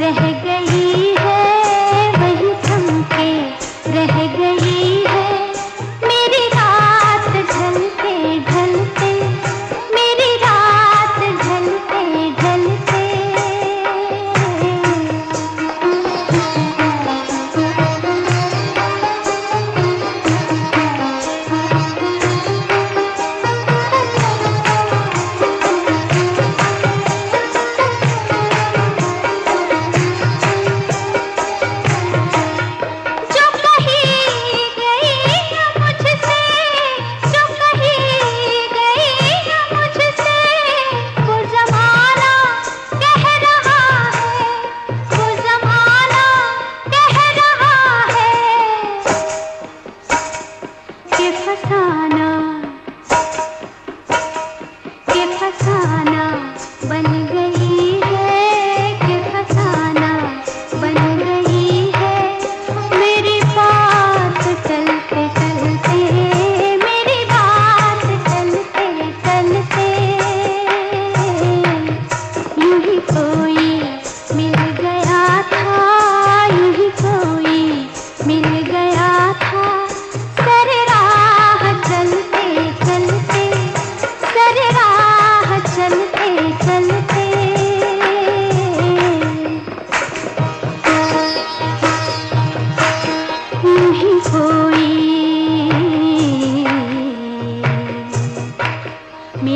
रह गए अच्छा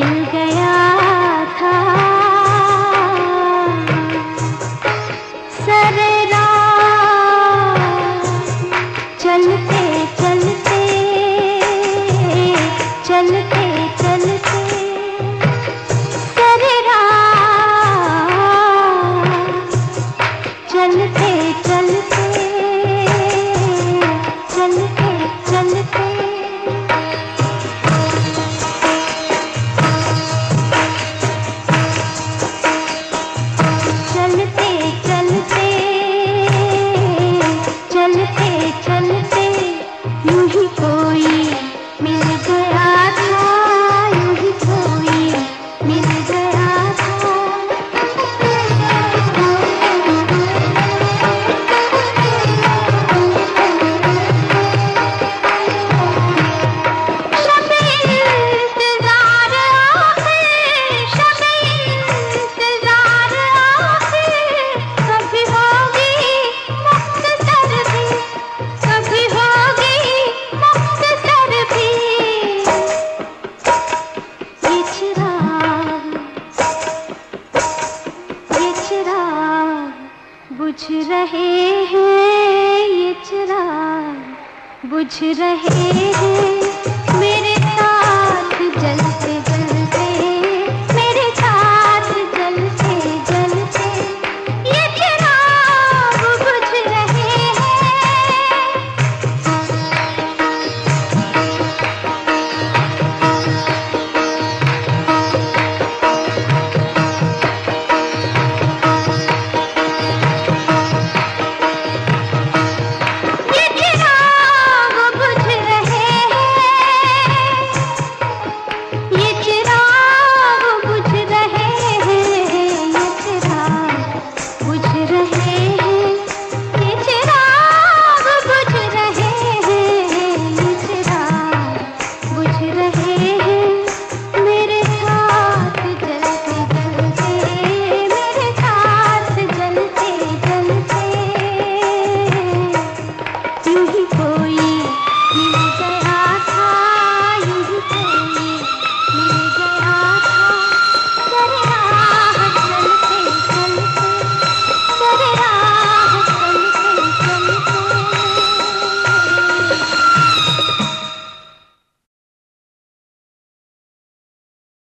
गया था। सरेरा। चलते चलते चलते चलते। सरेरा। चलते चलते। बुझ रहे हैं ये चिराग बुझ रहे हैं